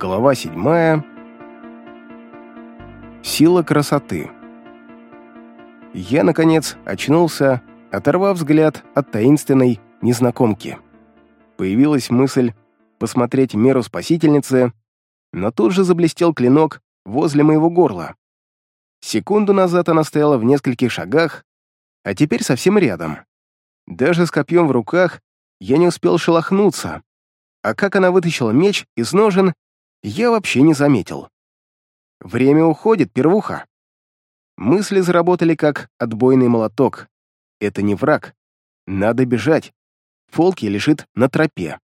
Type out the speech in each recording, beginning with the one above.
Глава седьмая. Сила красоты. Я, наконец, очнулся, оторвав взгляд от таинственной незнакомки. Появилась мысль посмотреть меру спасительницы, но тут же заблестел клинок возле моего горла. Секунду назад она стояла в нескольких шагах, а теперь совсем рядом. Даже с копьем в руках я не успел шелохнуться, а как она вытащила меч из ножен, я вообще не заметил. Время уходит, первуха. Мысли заработали как отбойный молоток. Это не враг. Надо бежать. Фолки лежит на тропе.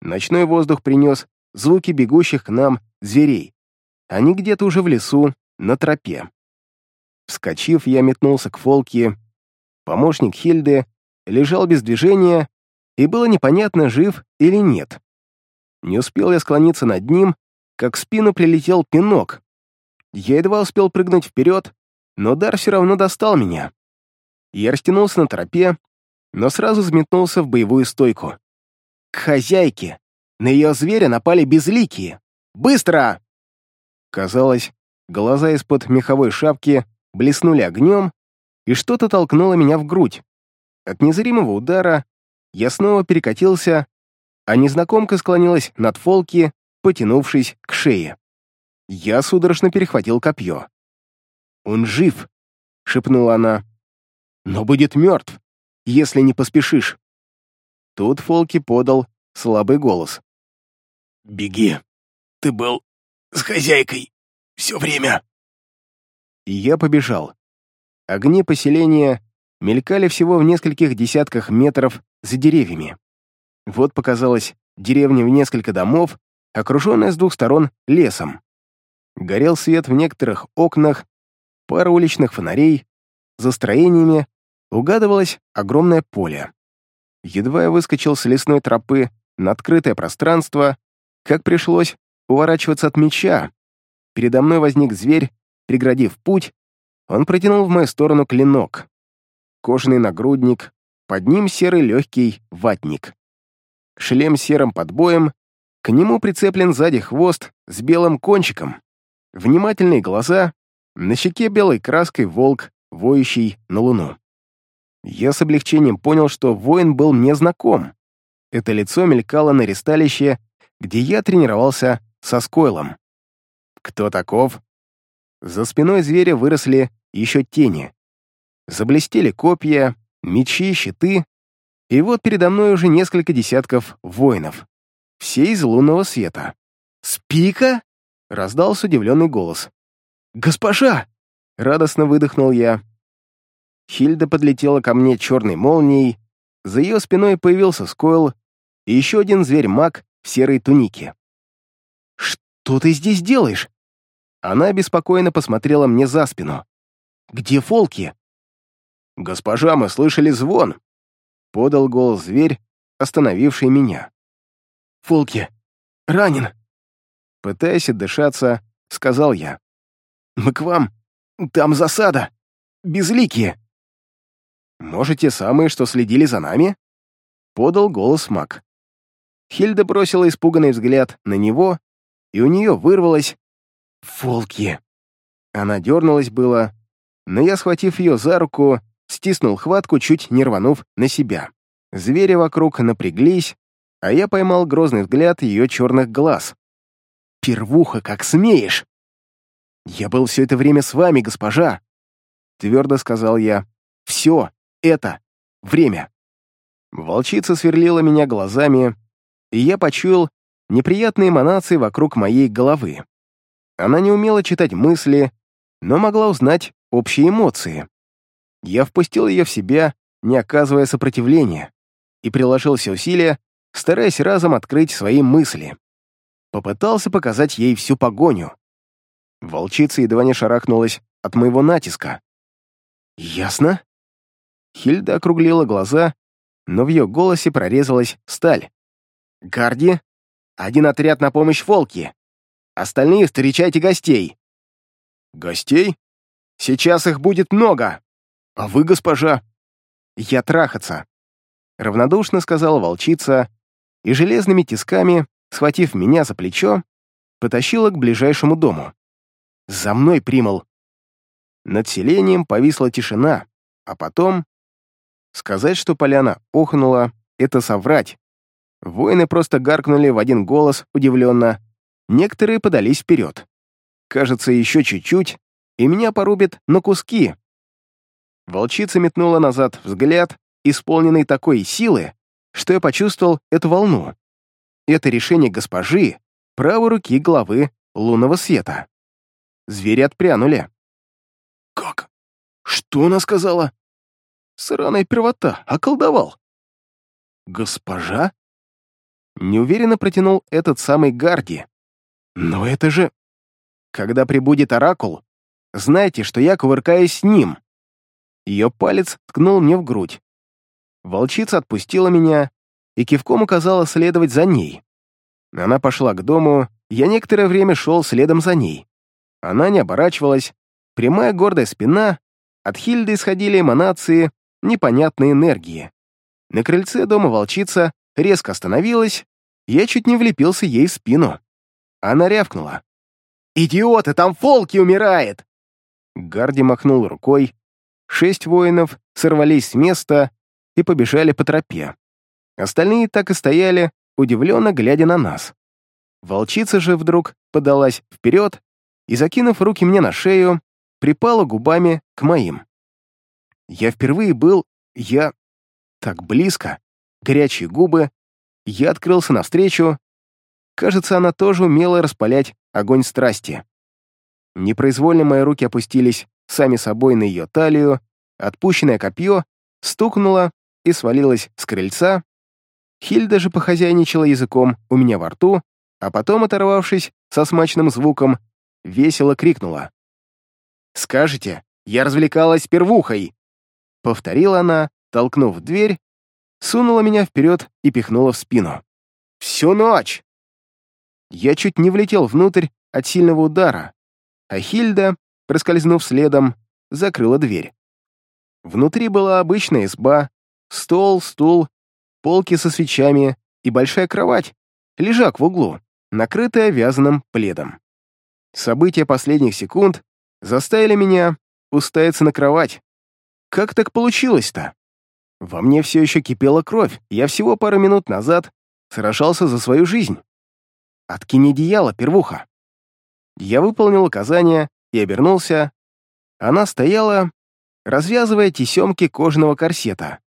Ночной воздух принес звуки бегущих к нам зверей. Они где-то уже в лесу, на тропе. Вскочив, я метнулся к Фолке. Помощник Хильды лежал без движения, и было непонятно, жив или нет. Не успел я склониться над ним, как в спину прилетел пинок. Я едва успел прыгнуть вперед, но дар все равно достал меня. Я растянулся на тропе, но сразу взметнулся в боевую стойку. К хозяйке! На ее зверя напали безликие! Быстро! Казалось, глаза из-под меховой шапки блеснули огнем, и что-то толкнуло меня в грудь. От незримого удара я снова перекатился а незнакомка склонилась над Фолки, потянувшись к шее. Я судорожно перехватил копье. «Он жив!» — шепнула она. «Но будет мертв, если не поспешишь». Тут Фолки подал слабый голос. «Беги! Ты был с хозяйкой все время!» И я побежал. Огни поселения мелькали всего в нескольких десятках метров за деревьями. Вот показалась деревня в несколько домов, окруженная с двух сторон лесом. Горел свет в некоторых окнах, пара уличных фонарей, за строениями угадывалось огромное поле. Едва я выскочил с лесной тропы на открытое пространство, как пришлось уворачиваться от меча. Передо мной возник зверь, преградив путь, он протянул в мою сторону клинок. Кожаный нагрудник, под ним серый легкий ватник шлем серым подбоем, к нему прицеплен сзади хвост с белым кончиком, внимательные глаза, на щеке белой краской волк, воющий на луну. Я с облегчением понял, что воин был мне знаком. Это лицо мелькало на ресталище, где я тренировался со Скойлом. Кто таков? За спиной зверя выросли еще тени. Заблестели копья, мечи, щиты, и вот передо мной уже несколько десятков воинов. Все из лунного света. «Спика?» — раздался удивленный голос. «Госпожа!» — радостно выдохнул я. Хильда подлетела ко мне черной молнией, за ее спиной появился Скойл и еще один зверь-маг в серой тунике. «Что ты здесь делаешь?» Она беспокойно посмотрела мне за спину. «Где Фолки?» «Госпожа, мы слышали звон», подал голос зверь, остановивший меня. «Фолки, ранен!» Пытаясь отдышаться, сказал я. «Мы к вам. Там засада. Безликие!» «Можете самые, что следили за нами?» Подал голос маг. Хильда бросила испуганный взгляд на него, и у нее вырвалось «Фолки!» Она дернулась было, но я, схватив ее за руку, стиснул хватку, чуть не рванув на себя. Звери вокруг напряглись, а я поймал грозный взгляд ее черных глаз. «Первуха, как смеешь!» «Я был все это время с вами, госпожа!» Твердо сказал я. «Все это время!» Волчица сверлила меня глазами, и я почуял неприятные эманации вокруг моей головы. Она не умела читать мысли, но могла узнать общие эмоции. Я впустил ее в себя, не оказывая сопротивления, и приложил все усилия, стараясь разом открыть свои мысли. Попытался показать ей всю погоню. Волчица едва не шарахнулась от моего натиска. «Ясно?» Хильда округлила глаза, но в ее голосе прорезалась сталь. «Гарди, один отряд на помощь Волки. Остальные встречайте гостей». «Гостей? Сейчас их будет много!» «А вы, госпожа?» «Я трахаться», — равнодушно сказала волчица, и железными тисками, схватив меня за плечо, потащила к ближайшему дому. «За мной, Примал!» Над селением повисла тишина, а потом... Сказать, что поляна охнула, это соврать. Воины просто гаркнули в один голос удивленно. Некоторые подались вперед. Кажется, еще чуть-чуть, и меня порубит на куски. Волчица метнула назад взгляд, исполненный такой силы, что я почувствовал эту волну. Это решение госпожи, правой руки главы лунного света. Звери отпрянули. «Как? Что она сказала?» «Сраная первота, околдовал». «Госпожа?» Неуверенно протянул этот самый Гарди. «Но это же...» «Когда прибудет Оракул, знайте, что я кувыркаюсь с ним». Ее палец ткнул мне в грудь. Волчица отпустила меня и кивком указала следовать за ней. Она пошла к дому, я некоторое время шел следом за ней. Она не оборачивалась, прямая гордая спина, от Хильды исходили эманации непонятной энергии. На крыльце дома волчица резко остановилась, я чуть не влепился ей в спину. Она рявкнула. «Идиоты, там Фолки умирает!» Гарди махнул рукой. Шесть воинов сорвались с места и побежали по тропе. Остальные так и стояли, удивленно глядя на нас. Волчица же вдруг подалась вперед и, закинув руки мне на шею, припала губами к моим. Я впервые был... я... так близко, горячие губы, я открылся навстречу. Кажется, она тоже умела распалять огонь страсти. Непроизвольно мои руки опустились сами собой на ее талию, отпущенное копье стукнуло и свалилось с крыльца. Хильда же похозяйничала языком у меня во рту, а потом, оторвавшись со смачным звуком, весело крикнула. «Скажете, я развлекалась первухой!» Повторила она, толкнув дверь, сунула меня вперед и пихнула в спину. «Всю ночь!» Я чуть не влетел внутрь от сильного удара, а Хильда, проскользнув следом, закрыла дверь. Внутри была обычная изба, стол, стул, полки со свечами и большая кровать, лежак в углу, накрытая вязаным пледом. События последних секунд заставили меня уставиться на кровать. Как так получилось-то? Во мне все еще кипела кровь, я всего пару минут назад сражался за свою жизнь. Откинь одеяло, первуха. Я выполнил указание и обернулся. Она стояла, развязывая тесемки кожаного корсета.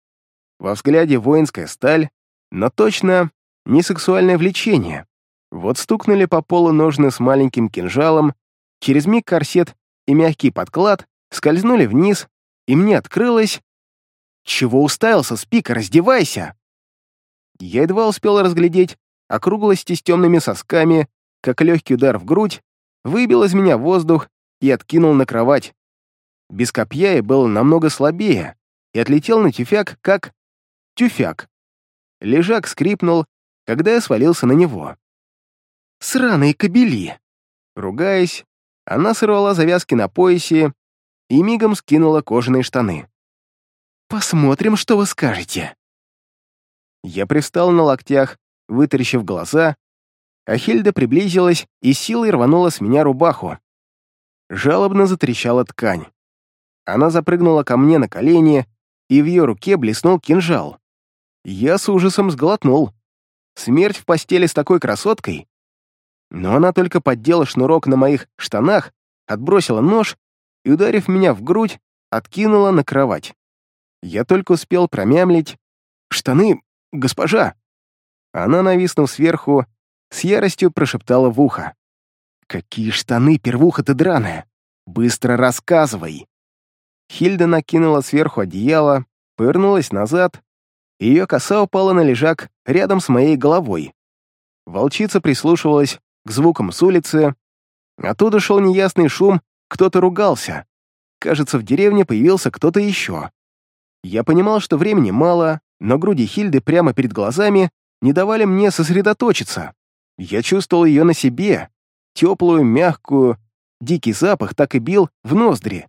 Во взгляде воинская сталь, но точно не сексуальное влечение. Вот стукнули по полу ножны с маленьким кинжалом, через миг корсет и мягкий подклад скользнули вниз, и мне открылось... «Чего уставился, спика, раздевайся!» Я едва успел разглядеть округлости с темными сосками, как легкий удар в грудь, выбил из меня воздух и откинул на кровать. Без копья я был намного слабее и отлетел на тюфяк, как тюфяк. Лежак скрипнул, когда я свалился на него. «Сраные кобели!» Ругаясь, она сорвала завязки на поясе и мигом скинула кожаные штаны. «Посмотрим, что вы скажете». Я пристал на локтях, вытаращив глаза, а Хильда приблизилась и силой рванула с меня рубаху. Жалобно затрещала ткань. Она запрыгнула ко мне на колени, и в ее руке блеснул кинжал. Я с ужасом сглотнул. Смерть в постели с такой красоткой но она только поддела шнурок на моих штанах, отбросила нож и, ударив меня в грудь, откинула на кровать. Я только успел промямлить «Штаны, госпожа!» Она, нависнув сверху, с яростью прошептала в ухо. «Какие штаны, первуха ты драная! Быстро рассказывай!» Хильда накинула сверху одеяло, повернулась назад, и ее коса упала на лежак рядом с моей головой. Волчица прислушивалась к звукам с улицы. Оттуда шел неясный шум, кто-то ругался. Кажется, в деревне появился кто-то еще. Я понимал, что времени мало, но груди Хильды прямо перед глазами не давали мне сосредоточиться. Я чувствовал ее на себе, теплую, мягкую, дикий запах так и бил в ноздри.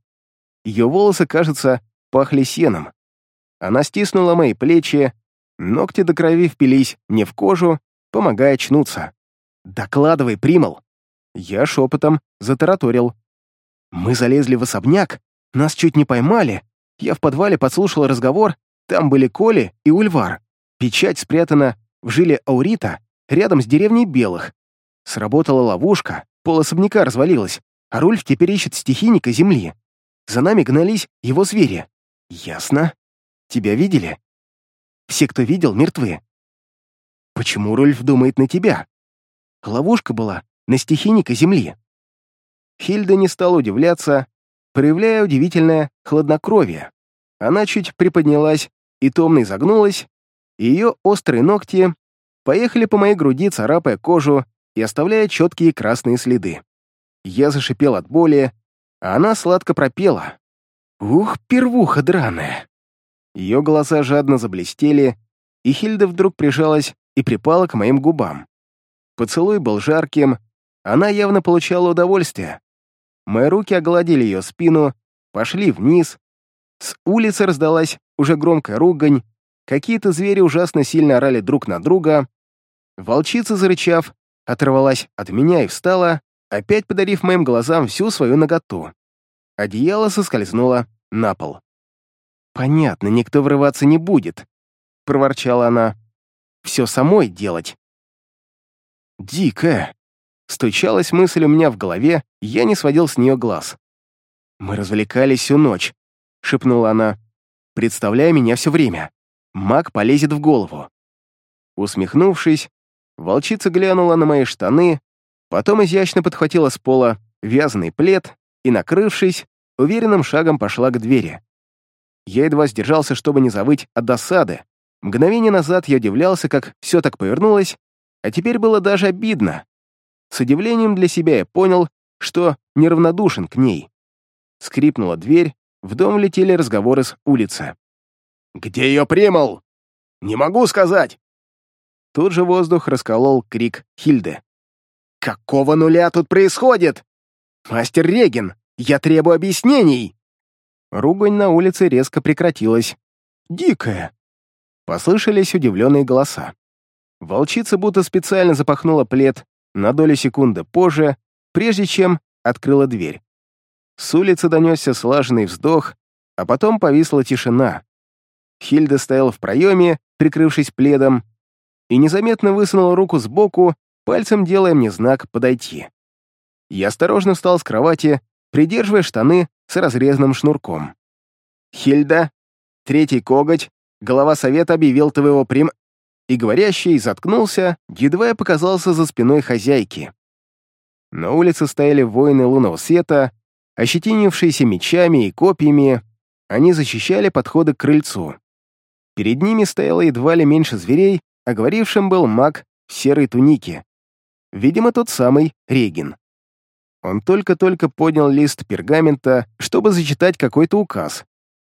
Ее волосы, кажется, пахли сеном. Она стиснула мои плечи, ногти до крови впились мне в кожу, помогая очнуться. «Докладывай, Примал!» Я шепотом затараторил. Мы залезли в особняк, нас чуть не поймали. Я в подвале подслушал разговор, там были Коли и Ульвар. Печать спрятана в жиле Аурита рядом с деревней Белых. Сработала ловушка, пол особняка развалилась, а Рульф теперь ищет стихийника земли. За нами гнались его звери. Ясно. Тебя видели? Все, кто видел, мертвы. Почему Рульф думает на тебя? Ловушка была на стихийника земли. Хильда не стала удивляться, проявляя удивительное хладнокровие. Она чуть приподнялась и томно изогнулась, и ее острые ногти поехали по моей груди, царапая кожу и оставляя четкие красные следы. Я зашипел от боли, а она сладко пропела. «Ух, первуха драная!» Ее глаза жадно заблестели, и Хильда вдруг прижалась и припала к моим губам. Поцелуй был жарким, она явно получала удовольствие. Мои руки огладили ее спину, пошли вниз. С улицы раздалась уже громкая ругань, какие-то звери ужасно сильно орали друг на друга. Волчица, зарычав, оторвалась от меня и встала, опять подарив моим глазам всю свою наготу. Одеяло соскользнуло на пол. «Понятно, никто врываться не будет», — проворчала она. «Все самой делать». «Дикая», Стучалась мысль у меня в голове, я не сводил с нее глаз. «Мы развлекались всю ночь», — шепнула она, представляя меня все время. Маг полезет в голову. Усмехнувшись, волчица глянула на мои штаны, потом изящно подхватила с пола вязаный плед и, накрывшись, уверенным шагом пошла к двери. Я едва сдержался, чтобы не завыть от досады. Мгновение назад я удивлялся, как все так повернулось, а теперь было даже обидно. С удивлением для себя я понял, что неравнодушен к ней. Скрипнула дверь, в дом летели разговоры с улицы. «Где ее примол? Не могу сказать!» Тут же воздух расколол крик Хильды. «Какого нуля тут происходит? Мастер Реген, я требую объяснений!» Ругань на улице резко прекратилась. «Дикая!» Послышались удивленные голоса. Волчица будто специально запахнула плед на долю секунды позже, прежде чем открыла дверь. С улицы донесся слаженный вздох, а потом повисла тишина. Хильда стояла в проеме, прикрывшись пледом, и незаметно высунула руку сбоку, пальцем делая мне знак «подойти». Я осторожно встал с кровати, придерживая штаны с разрезанным шнурком. «Хильда, третий коготь, глава совета объявил твоего прим и говорящий заткнулся, едва я показался за спиной хозяйки. На улице стояли воины лунного света, ощетинившиеся мечами и копьями, они защищали подходы к крыльцу. Перед ними стояло едва ли меньше зверей, а говорившим был маг в серой тунике. Видимо, тот самый Регин. Он только-только поднял лист пергамента, чтобы зачитать какой-то указ.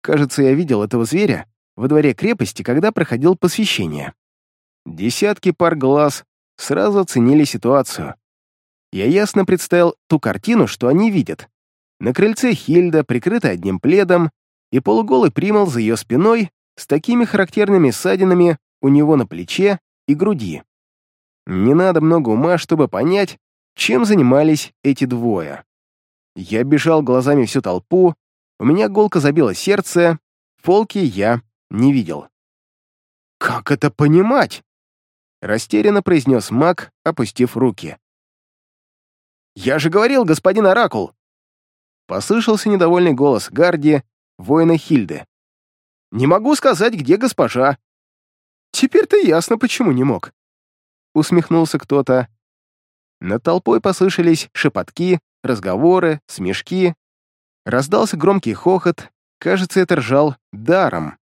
Кажется, я видел этого зверя во дворе крепости, когда проходил посвящение. Десятки пар глаз сразу оценили ситуацию. Я ясно представил ту картину, что они видят. На крыльце Хильда, прикрытая одним пледом, и полуголый примол за ее спиной с такими характерными ссадинами у него на плече и груди. Не надо много ума, чтобы понять, чем занимались эти двое. Я бежал глазами всю толпу, у меня голко забило сердце, фолки я не видел. «Как это понимать?» Растерянно произнес маг, опустив руки. «Я же говорил, господин Оракул!» Послышался недовольный голос Гарди, воина Хильды. «Не могу сказать, где госпожа». «Теперь-то ясно, почему не мог». Усмехнулся кто-то. Над толпой послышались шепотки, разговоры, смешки. Раздался громкий хохот. Кажется, это ржал даром.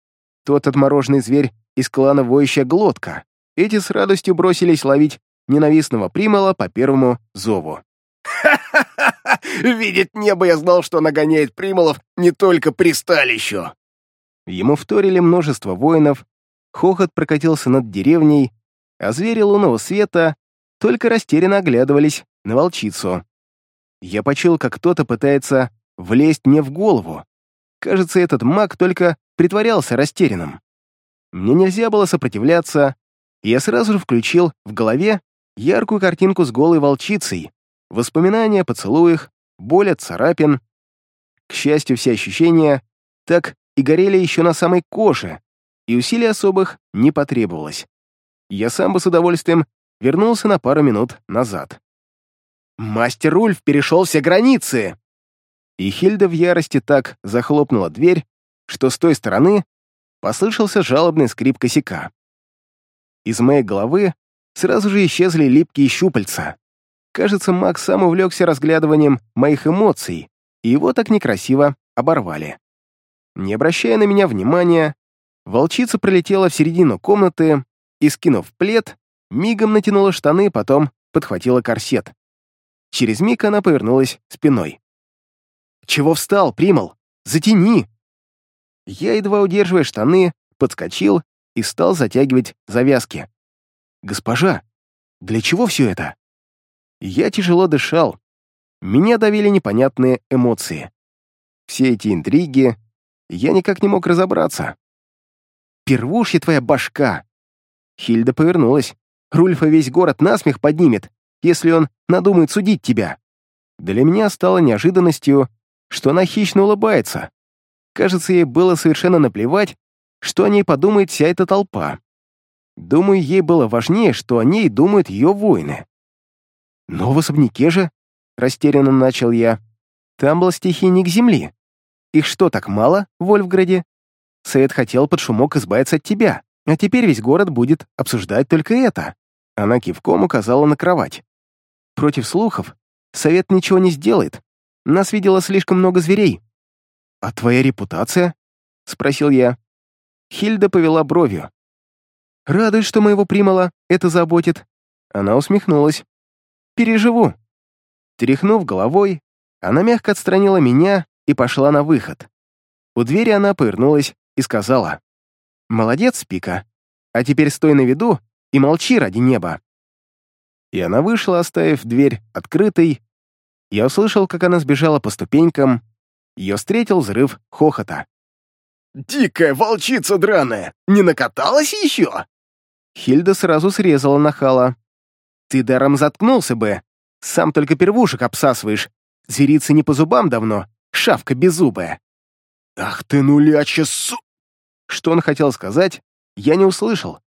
Тот отмороженный зверь из клана Воющая Глотка эти с радостью бросились ловить ненавистного примала по первому зову. «Ха-ха-ха! Видит небо, я знал, что нагоняет прималов не только присталищу!» Ему вторили множество воинов, хохот прокатился над деревней, а звери лунного света только растерянно оглядывались на волчицу. Я почул, как кто-то пытается влезть мне в голову. Кажется, этот маг только притворялся растерянным. Мне нельзя было сопротивляться, я сразу же включил в голове яркую картинку с голой волчицей, воспоминания о поцелуях, боль царапин. К счастью, все ощущения так и горели еще на самой коже, и усилий особых не потребовалось. Я сам бы с удовольствием вернулся на пару минут назад. «Мастер Ульф перешел все границы!» И Хильда в ярости так захлопнула дверь, что с той стороны послышался жалобный скрип косяка. Из моей головы сразу же исчезли липкие щупальца. Кажется, Макс сам увлекся разглядыванием моих эмоций, и его так некрасиво оборвали. Не обращая на меня внимания, волчица пролетела в середину комнаты и, скинув плед, мигом натянула штаны, потом подхватила корсет. Через миг она повернулась спиной. «Чего встал, Примал? Затяни!» Я, едва удерживая штаны, подскочил и стал затягивать завязки. «Госпожа, для чего все это?» Я тяжело дышал. Меня давили непонятные эмоции. Все эти интриги, я никак не мог разобраться. «Первушья твоя башка!» Хильда повернулась. «Рульфа весь город насмех поднимет, если он надумает судить тебя». Для меня стало неожиданностью, что она хищно улыбается. Кажется, ей было совершенно наплевать, что о ней подумает вся эта толпа. Думаю, ей было важнее, что о ней думают ее воины. «Но в особняке же», — растерянно начал я, — «там был стихийник земли. Их что, так мало в Вольфграде? Совет хотел под шумок избавиться от тебя, а теперь весь город будет обсуждать только это». Она кивком указала на кровать. «Против слухов совет ничего не сделает. Нас видело слишком много зверей, «А твоя репутация?» — спросил я. Хильда повела бровью. «Радуюсь, что моего примала это заботит». Она усмехнулась. «Переживу». Тряхнув головой, она мягко отстранила меня и пошла на выход. У двери она повернулась и сказала. «Молодец, Пика. А теперь стой на виду и молчи ради неба». И она вышла, оставив дверь открытой. Я услышал, как она сбежала по ступенькам, ее встретил взрыв хохота. «Дикая волчица драная! Не накаталась еще?» Хильда сразу срезала нахала. «Ты даром заткнулся бы. Сам только первушек обсасываешь. Зверица не по зубам давно, шавка беззубая». «Ах ты нуляча су...» Что он хотел сказать, я не услышал.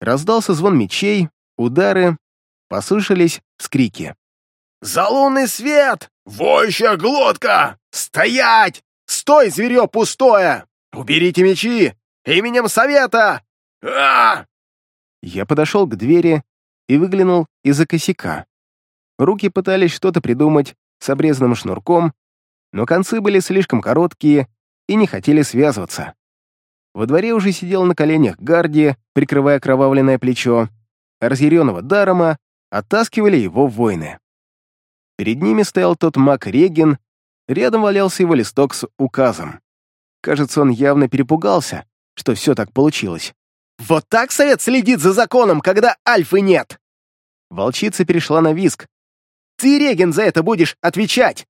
Раздался звон мечей, удары, послышались вскрики. «За лунный свет! Воющая глотка! Стоять! Стой, зверё пустое! Уберите мечи! Именем совета! а Я подошел к двери и выглянул из-за косяка. Руки пытались что-то придумать с обрезанным шнурком, но концы были слишком короткие и не хотели связываться. Во дворе уже сидел на коленях Гарди, прикрывая кровавленное плечо, разъяренного Дарома оттаскивали его воины. Перед ними стоял тот маг Реген, рядом валялся его листок с указом. Кажется, он явно перепугался, что все так получилось. «Вот так совет следит за законом, когда альфы нет!» Волчица перешла на виск. «Ты, Реген, за это будешь отвечать!»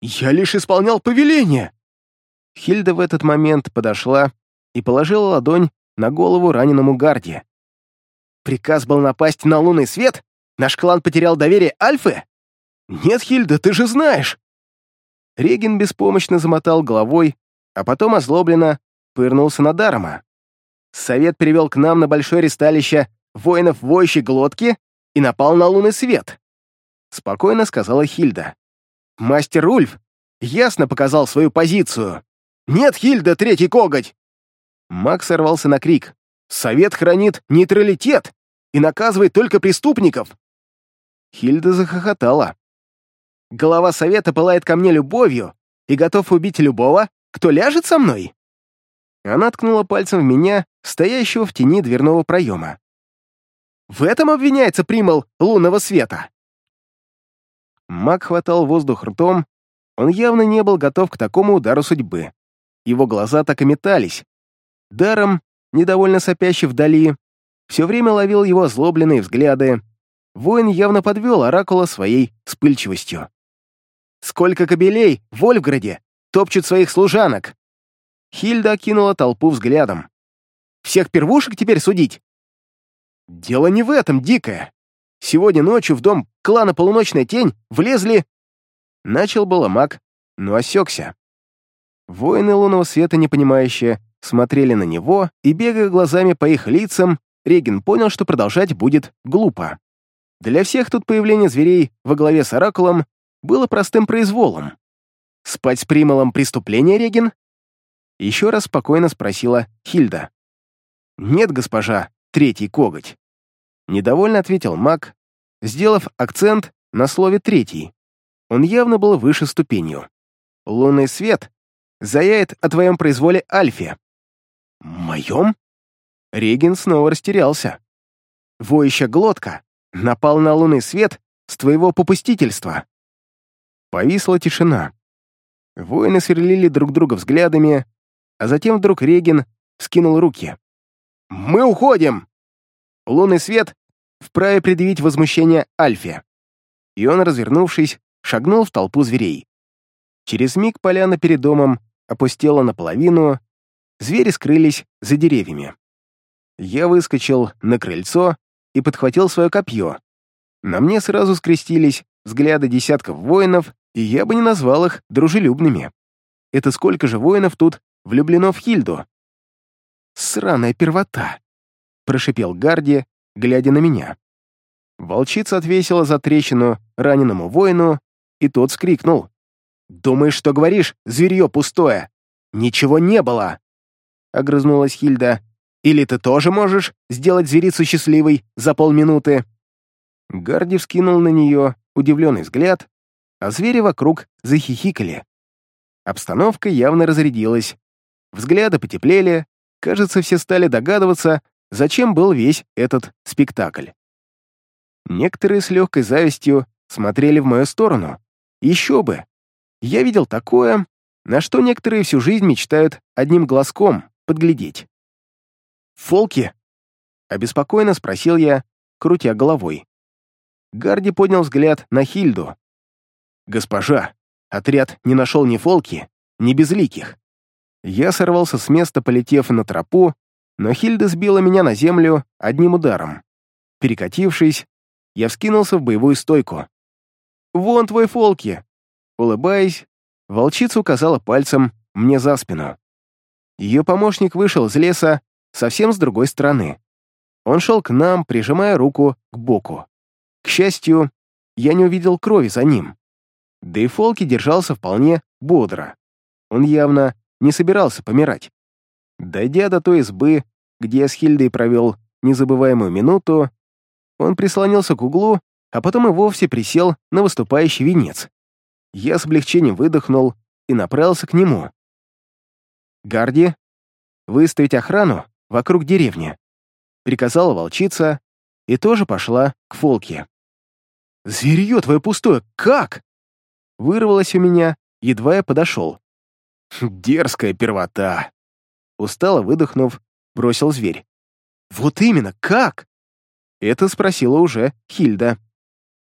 «Я лишь исполнял повеление!» Хильда в этот момент подошла и положила ладонь на голову раненому Гарди. «Приказ был напасть на лунный свет? Наш клан потерял доверие Альфы?» «Нет, Хильда, ты же знаешь!» Реген беспомощно замотал головой, а потом озлобленно пырнулся на Дарома. Совет привел к нам на большое ресталище воинов воющей глотки и напал на лунный свет. Спокойно сказала Хильда. Мастер Ульф ясно показал свою позицию. «Нет, Хильда, третий коготь!» Макс сорвался на крик. «Совет хранит нейтралитет и наказывает только преступников!» Хильда захохотала. Голова совета пылает ко мне любовью и готов убить любого, кто ляжет со мной?» Она ткнула пальцем в меня, стоящего в тени дверного проема. «В этом обвиняется примол лунного света!» Маг хватал воздух ртом, он явно не был готов к такому удару судьбы. Его глаза так и метались. Даром, недовольно сопящий вдали, все время ловил его озлобленные взгляды. Воин явно подвел Оракула своей вспыльчивостью. Сколько кобелей в Вольфграде топчут своих служанок!» Хильда окинула толпу взглядом. «Всех первушек теперь судить?» «Дело не в этом, дикая. Сегодня ночью в дом клана «Полуночная тень» влезли...» Начал было маг, но осекся. Воины лунного света, непонимающие, смотрели на него, и, бегая глазами по их лицам, Реген понял, что продолжать будет глупо. Для всех тут появление зверей во главе с Оракулом было простым произволом. «Спать с примолом преступление, Реген?» Еще раз спокойно спросила Хильда. «Нет, госпожа, третий коготь». Недовольно ответил маг, сделав акцент на слове «третий». Он явно был выше ступенью. «Лунный свет заяет о твоем произволе Альфе». «Моем?» Реген снова растерялся. «Воющая глотка напал на лунный свет с твоего попустительства». Повисла тишина. Воины сверлили друг друга взглядами, а затем вдруг Реген скинул руки. «Мы уходим!» Лунный свет вправе предъявить возмущение Альфе. И он, развернувшись, шагнул в толпу зверей. Через миг поляна перед домом опустела наполовину, звери скрылись за деревьями. Я выскочил на крыльцо и подхватил свое копье. На мне сразу скрестились взгляды десятков воинов, и я бы не назвал их дружелюбными. Это сколько же воинов тут влюблено в Хильду? «Сраная первота!» — прошипел Гарди, глядя на меня. Волчица отвесила за трещину раненому воину, и тот скрикнул. «Думаешь, что говоришь, зверье пустое? Ничего не было!» Огрызнулась Хильда. «Или ты тоже можешь сделать зверицу счастливой за полминуты?» Гарди вскинул на нее удивленный взгляд, а звери вокруг захихикали. Обстановка явно разрядилась. Взгляды потеплели, кажется, все стали догадываться, зачем был весь этот спектакль. Некоторые с легкой завистью смотрели в мою сторону. Еще бы! Я видел такое, на что некоторые всю жизнь мечтают одним глазком подглядеть. «Фолки?» — обеспокоенно спросил я, крутя головой. Гарди поднял взгляд на Хильду. «Госпожа, отряд не нашел ни фолки, ни безликих». Я сорвался с места, полетев на тропу, но Хильда сбила меня на землю одним ударом. Перекатившись, я вскинулся в боевую стойку. «Вон твой фолки!» Улыбаясь, волчица указала пальцем мне за спину. Ее помощник вышел из леса совсем с другой стороны. Он шел к нам, прижимая руку к боку. К счастью, я не увидел крови за ним. Да и Фолки держался вполне бодро. Он явно не собирался помирать. Дойдя до той избы, где я с Хильдой провел незабываемую минуту, он прислонился к углу, а потом и вовсе присел на выступающий венец. Я с облегчением выдохнул и направился к нему. «Гарди, выставить охрану вокруг деревни», приказала волчица и тоже пошла к Фолке. «Зверье твое пустое, как?» Вырвалось у меня, едва я подошел. «Дерзкая первота!» Устало выдохнув, бросил зверь. «Вот именно, как?» Это спросила уже Хильда.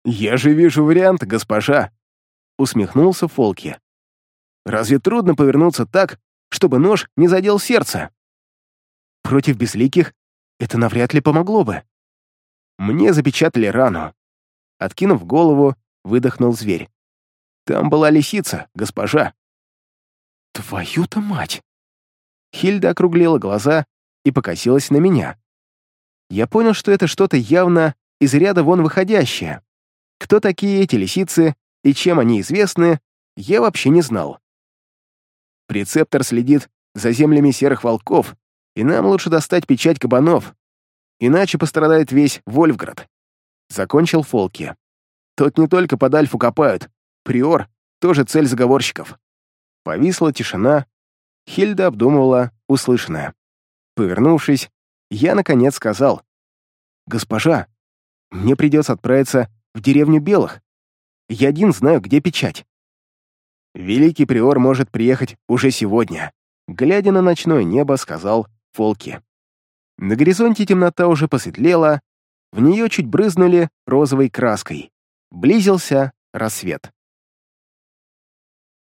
«Я же вижу вариант, госпожа!» Усмехнулся Фолки. «Разве трудно повернуться так, чтобы нож не задел сердце?» «Против безликих это навряд ли помогло бы». Мне запечатали рану. Откинув голову, выдохнул зверь. «Там была лисица, госпожа». «Твою-то мать!» Хильда округлила глаза и покосилась на меня. Я понял, что это что-то явно из ряда вон выходящее. Кто такие эти лисицы и чем они известны, я вообще не знал. Прецептор следит за землями серых волков, и нам лучше достать печать кабанов, иначе пострадает весь Вольфград. Закончил Фолки. Тот не только под Альфу копают, Приор — тоже цель заговорщиков. Повисла тишина, Хильда обдумывала услышанное. Повернувшись, я, наконец, сказал. «Госпожа, мне придется отправиться в деревню Белых. Я один знаю, где печать». «Великий приор может приехать уже сегодня», глядя на ночное небо, сказал Фолки. На горизонте темнота уже посветлела, в нее чуть брызнули розовой краской. Близился рассвет.